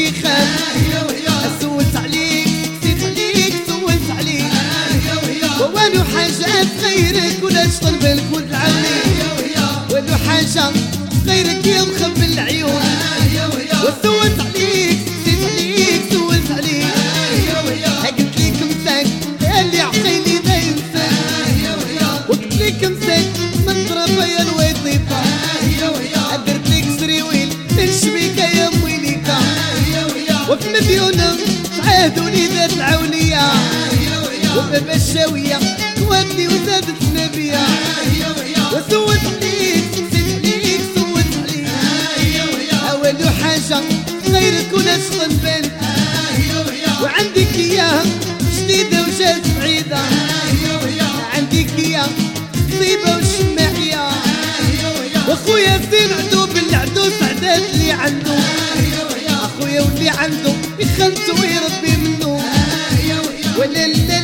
لي خليك سولت عليك سيت عليك سولت عليك. والو غيرك ولا تطلب الكل عليك. والو حاجة غيرك وباب الشاوية تودي وزادت نبية. وسوت عليك نسيت ليك سوت عليك أول حاجة غيرك ولا شغل بان وعندك إياها جديدة وجات بعيدة. عندك إياها طيبة وشماعية وخويا زين عدو بالعدو سعدات لي عنده. أخويا واللي عنده يخلص ويربي منه. ولا لا